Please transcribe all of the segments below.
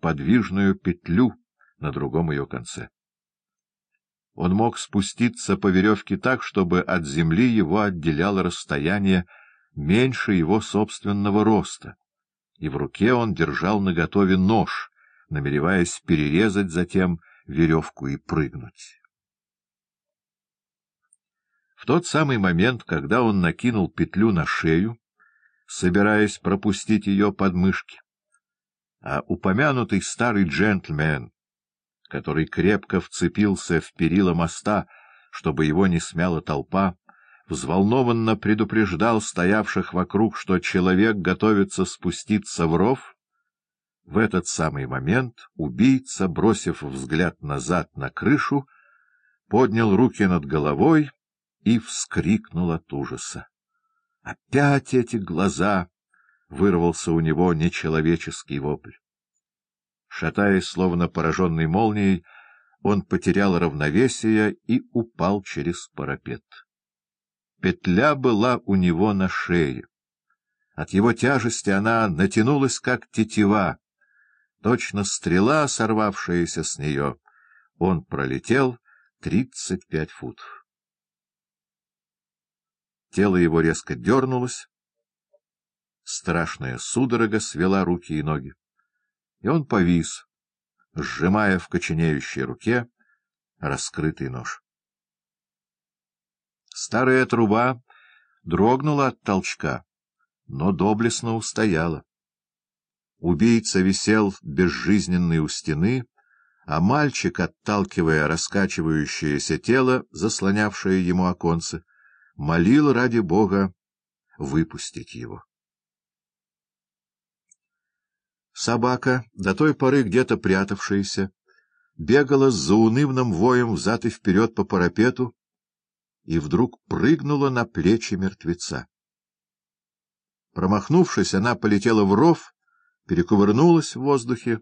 подвижную петлю на другом ее конце. Он мог спуститься по веревке так, чтобы от земли его отделяло расстояние меньше его собственного роста, и в руке он держал наготове нож, намереваясь перерезать затем веревку и прыгнуть. В тот самый момент, когда он накинул петлю на шею, собираясь пропустить ее подмышки, а упомянутый старый джентльмен, который крепко вцепился в перила моста, чтобы его не смяла толпа, взволнованно предупреждал стоявших вокруг, что человек готовится спуститься в ров, в этот самый момент убийца, бросив взгляд назад на крышу, поднял руки над головой и вскрикнул от ужаса. «Опять эти глаза!» — вырвался у него нечеловеческий вопль. Шатаясь, словно пораженный молнией, он потерял равновесие и упал через парапет. Петля была у него на шее. От его тяжести она натянулась, как тетива. Точно стрела, сорвавшаяся с нее, он пролетел тридцать пять футов. Тело его резко дернулось, страшная судорога свела руки и ноги, и он повис, сжимая в коченеющей руке раскрытый нож. Старая труба дрогнула от толчка, но доблестно устояла. Убийца висел безжизненный у стены, а мальчик, отталкивая раскачивающееся тело, заслонявшее ему оконце, молил ради Бога выпустить его. Собака, до той поры где-то прятавшаяся, бегала с заунывным воем взад и вперед по парапету и вдруг прыгнула на плечи мертвеца. Промахнувшись, она полетела в ров, перекувырнулась в воздухе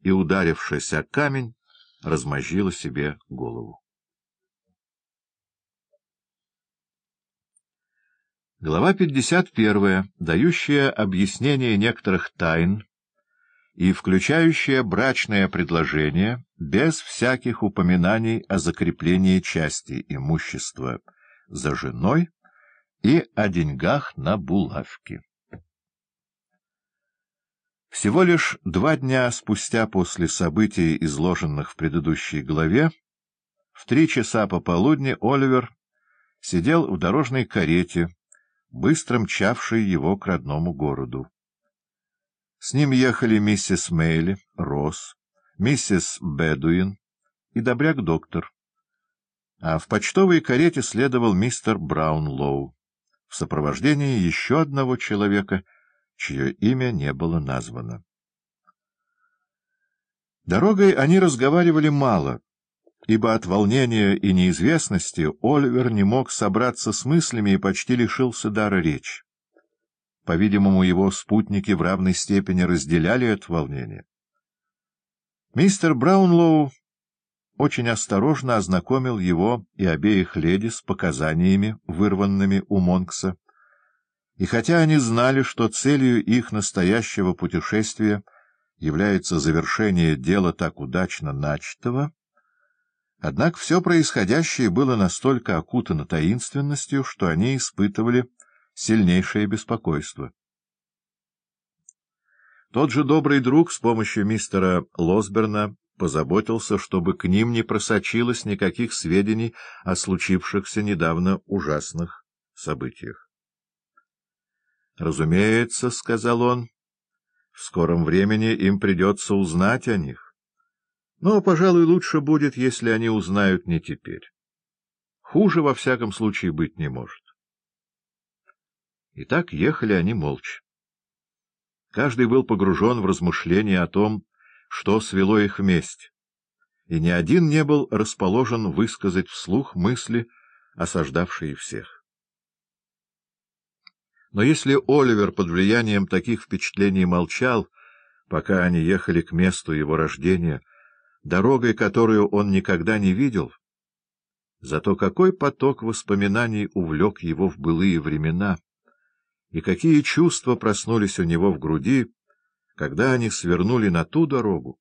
и, ударившись о камень, размозжила себе голову. Глава 51, дающая объяснение некоторых тайн и включающая брачное предложение без всяких упоминаний о закреплении части имущества за женой и о деньгах на булавки. Всего лишь два дня спустя после событий, изложенных в предыдущей главе, в три часа пополудни Оливер сидел в дорожной карете, быстро мчавшей его к родному городу. С ним ехали миссис Мейли, Росс, миссис Бедуин и добряк-доктор. А в почтовой карете следовал мистер Браунлоу в сопровождении еще одного человека, чье имя не было названо. Дорогой они разговаривали мало, ибо от волнения и неизвестности Оливер не мог собраться с мыслями и почти лишился дара речи. По-видимому, его спутники в равной степени разделяли это волнение. Мистер Браунлоу очень осторожно ознакомил его и обеих леди с показаниями, вырванными у Монкса, и хотя они знали, что целью их настоящего путешествия является завершение дела так удачно начатого, однако все происходящее было настолько окутано таинственностью, что они испытывали сильнейшее беспокойство. Тот же добрый друг с помощью мистера Лосберна позаботился, чтобы к ним не просочилось никаких сведений о случившихся недавно ужасных событиях. «Разумеется, — сказал он, — в скором времени им придется узнать о них. Но, пожалуй, лучше будет, если они узнают не теперь. Хуже, во всяком случае, быть не может. И так ехали они молча. Каждый был погружен в размышления о том, что свело их вместе, и ни один не был расположен высказать вслух мысли, осаждавшие всех. Но если Оливер под влиянием таких впечатлений молчал, пока они ехали к месту его рождения, дорогой, которую он никогда не видел, зато какой поток воспоминаний увлек его в былые времена — и какие чувства проснулись у него в груди, Когда они свернули на ту дорогу,